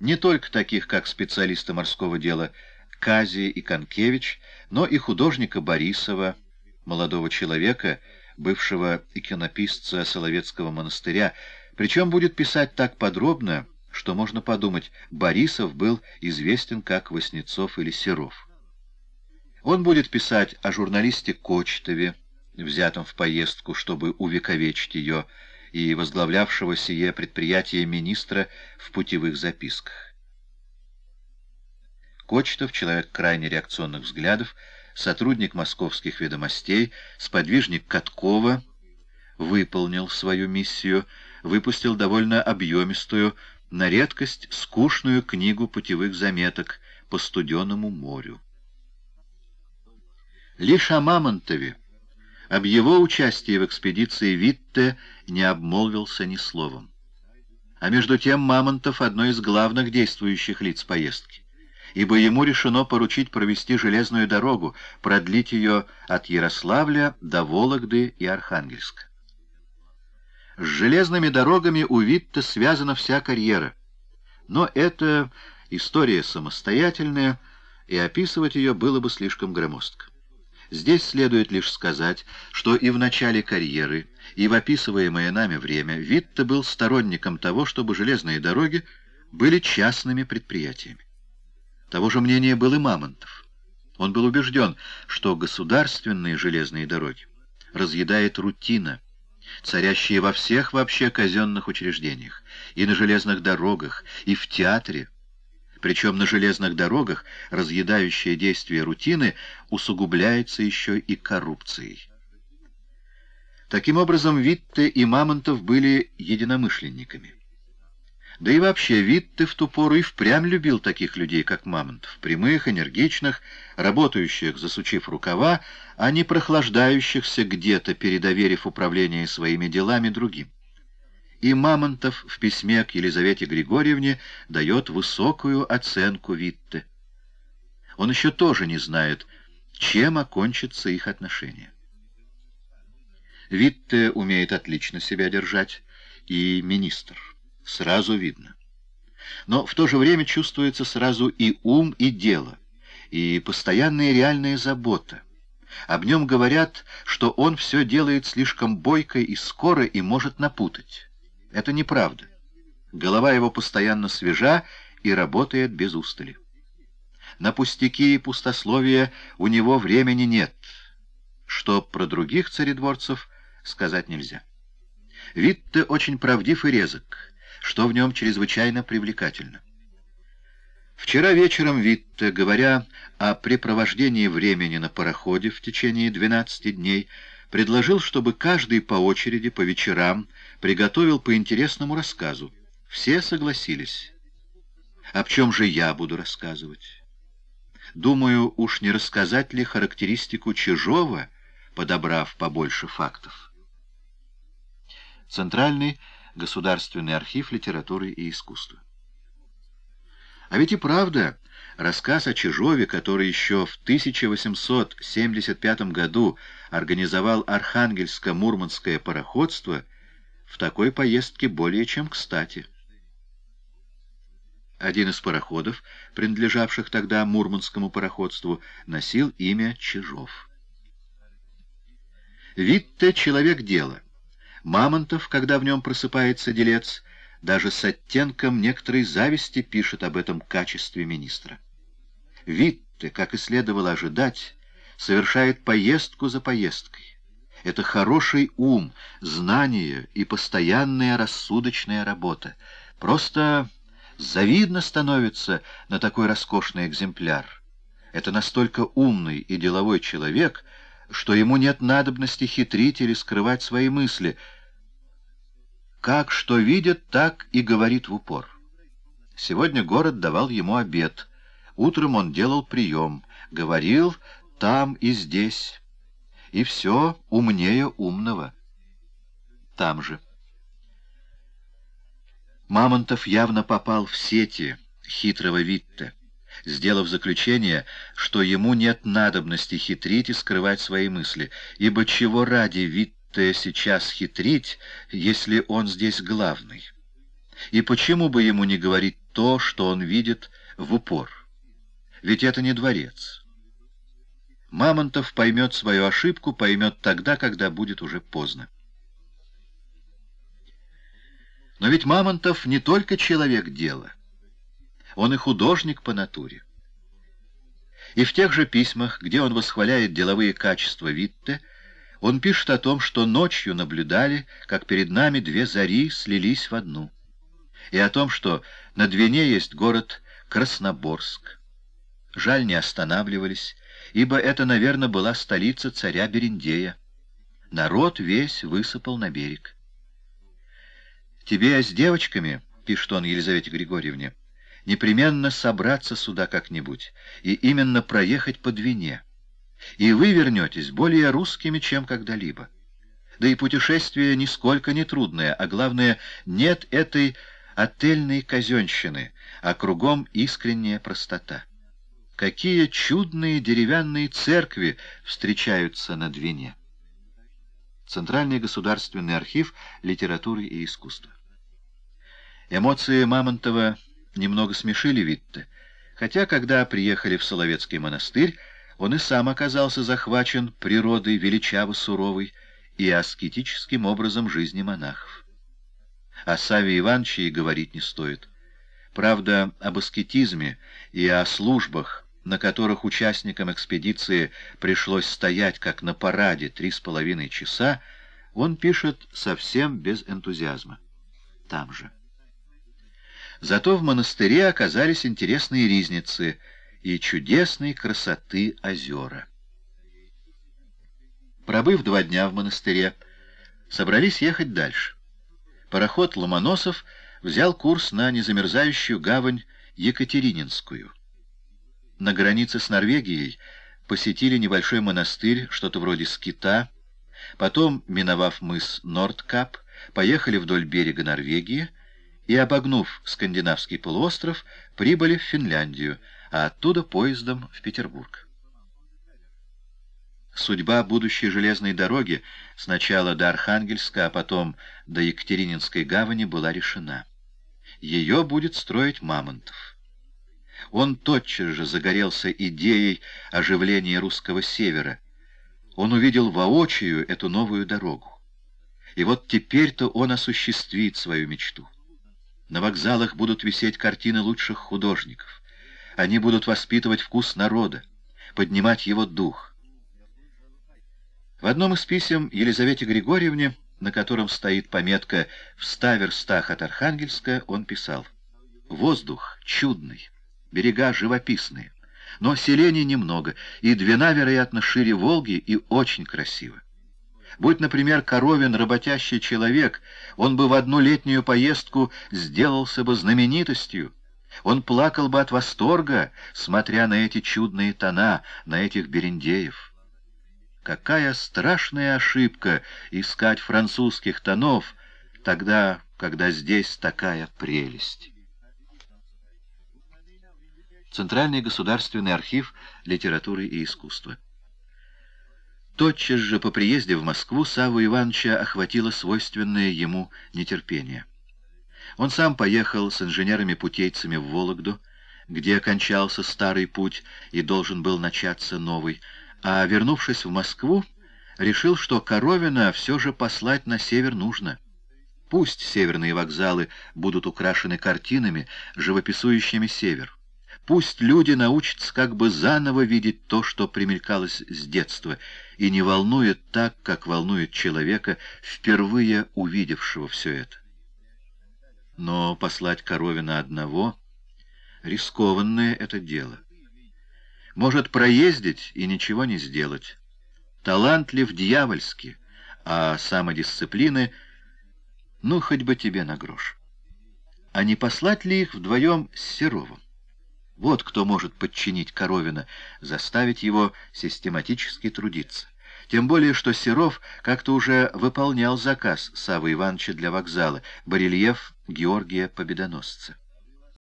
Не только таких, как специалисты морского дела Кази и Конкевич, но и художника Борисова, молодого человека, бывшего иконописца Соловецкого монастыря, причем будет писать так подробно, что можно подумать, Борисов был известен как Васнецов или Серов. Он будет писать о журналисте Кочетове, взятом в поездку, чтобы увековечить ее, и возглавлявшего сие предприятие министра в путевых записках. Кочетов, человек крайне реакционных взглядов, сотрудник московских ведомостей, сподвижник Каткова, выполнил свою миссию, выпустил довольно объемистую, на редкость скучную книгу путевых заметок по студеному морю. Лишь о Мамонтове, об его участии в экспедиции Витте не обмолвился ни словом. А между тем Мамонтов — одно из главных действующих лиц поездки, ибо ему решено поручить провести железную дорогу, продлить ее от Ярославля до Вологды и Архангельска. С железными дорогами у Витте связана вся карьера, но это история самостоятельная, и описывать ее было бы слишком громоздко. Здесь следует лишь сказать, что и в начале карьеры, и в описываемое нами время Витте был сторонником того, чтобы железные дороги были частными предприятиями. Того же мнения был и Мамонтов. Он был убежден, что государственные железные дороги разъедает рутина, царящая во всех вообще казенных учреждениях, и на железных дорогах, и в театре, причем на железных дорогах разъедающее действие рутины усугубляется еще и коррупцией. Таким образом, Витте и Мамонтов были единомышленниками. Да и вообще, Витте в ту пору и впрямь любил таких людей, как Мамонтов, прямых, энергичных, работающих, засучив рукава, а не прохлаждающихся где-то, передоверив управление своими делами другим и Мамонтов в письме к Елизавете Григорьевне дает высокую оценку Витте. Он еще тоже не знает, чем окончатся их отношения. Витте умеет отлично себя держать, и министр. Сразу видно. Но в то же время чувствуется сразу и ум, и дело, и постоянная реальная забота. Об нем говорят, что он все делает слишком бойко и скоро и может напутать. Это неправда. Голова его постоянно свежа и работает без устали. На пустяки и пустословия у него времени нет, что про других царедворцев сказать нельзя. Витте очень правдив и резок, что в нем чрезвычайно привлекательно. Вчера вечером Витте, говоря о препровождении времени на пароходе в течение 12 дней, предложил, чтобы каждый по очереди по вечерам приготовил по интересному рассказу. Все согласились. Об чем же я буду рассказывать? Думаю, уж не рассказать ли характеристику Чижова, подобрав побольше фактов. Центральный государственный архив литературы и искусства. А ведь и правда, рассказ о Чижове, который еще в 1875 году организовал Архангельско-Мурманское пароходство, в такой поездке более чем кстати. Один из пароходов, принадлежавших тогда Мурманскому пароходству, носил имя Чижов. Витте — человек дела. Мамонтов, когда в нем просыпается делец, даже с оттенком некоторой зависти пишет об этом качестве министра. Витте, как и следовало ожидать, совершает поездку за поездкой. Это хороший ум, знание и постоянная рассудочная работа. Просто завидно становится на такой роскошный экземпляр. Это настолько умный и деловой человек, что ему нет надобности хитрить или скрывать свои мысли. Как что видит, так и говорит в упор. Сегодня город давал ему обед — Утром он делал прием, говорил там и здесь, и все умнее умного. Там же. Мамонтов явно попал в сети хитрого Витте, сделав заключение, что ему нет надобности хитрить и скрывать свои мысли, ибо чего ради Витте сейчас хитрить, если он здесь главный? И почему бы ему не говорить то, что он видит в упор? Ведь это не дворец. Мамонтов поймет свою ошибку, поймет тогда, когда будет уже поздно. Но ведь Мамонтов не только человек дела. Он и художник по натуре. И в тех же письмах, где он восхваляет деловые качества Витте, он пишет о том, что ночью наблюдали, как перед нами две зари слились в одну, и о том, что на Двине есть город Красноборск. Жаль, не останавливались, ибо это, наверное, была столица царя Берендея. Народ весь высыпал на берег. «Тебе с девочками, — пишет он Елизавете Григорьевне, — непременно собраться сюда как-нибудь и именно проехать по Двине. И вы вернетесь более русскими, чем когда-либо. Да и путешествие нисколько не трудное, а главное, нет этой отельной казенщины, а кругом искренняя простота. Какие чудные деревянные церкви встречаются на Двине! Центральный государственный архив литературы и искусства. Эмоции Мамонтова немного смешили Витте, хотя, когда приехали в Соловецкий монастырь, он и сам оказался захвачен природой величаво суровой и аскетическим образом жизни монахов. О Саве Ивановиче и говорить не стоит. Правда, об аскетизме и о службах, на которых участникам экспедиции пришлось стоять как на параде три с половиной часа, он пишет совсем без энтузиазма. Там же. Зато в монастыре оказались интересные ризницы и чудесной красоты озера. Пробыв два дня в монастыре, собрались ехать дальше. Пароход Ломоносов взял курс на незамерзающую гавань Екатерининскую. На границе с Норвегией посетили небольшой монастырь, что-то вроде скита, потом, миновав мыс Нордкап, поехали вдоль берега Норвегии, и, обогнув скандинавский полуостров, прибыли в Финляндию, а оттуда поездом в Петербург. Судьба будущей железной дороги сначала до Архангельска, а потом до Екатерининской гавани была решена. Ее будет строить Мамонтов. Он тотчас же загорелся идеей оживления русского севера. Он увидел воочию эту новую дорогу. И вот теперь-то он осуществит свою мечту. На вокзалах будут висеть картины лучших художников. Они будут воспитывать вкус народа, поднимать его дух. В одном из писем Елизавете Григорьевне, на котором стоит пометка «В ста верстах от Архангельска», он писал «Воздух чудный, берега живописные, но селений немного, и Двина, вероятно, шире Волги и очень красиво. Будь, например, Коровин работящий человек, он бы в одну летнюю поездку сделался бы знаменитостью. Он плакал бы от восторга, смотря на эти чудные тона, на этих берендеев. Какая страшная ошибка искать французских тонов, тогда, когда здесь такая прелесть. Центральный государственный архив литературы и искусства. Тотчас же по приезде в Москву Саву Ивановича охватило свойственное ему нетерпение. Он сам поехал с инженерами-путейцами в Вологду, где окончался старый путь и должен был начаться новый, а, вернувшись в Москву, решил, что Коровина все же послать на север нужно. Пусть северные вокзалы будут украшены картинами, живописующими север. Пусть люди научатся как бы заново видеть то, что примелькалось с детства, и не волнует так, как волнует человека, впервые увидевшего все это. Но послать Коровина одного — рискованное это дело. Может проездить и ничего не сделать. Талантлив дьявольски, а самодисциплины — ну, хоть бы тебе на грош. А не послать ли их вдвоем с Серовым? Вот кто может подчинить Коровина, заставить его систематически трудиться. Тем более, что Серов как-то уже выполнял заказ Савы Ивановича для вокзала, барельеф Георгия Победоносца.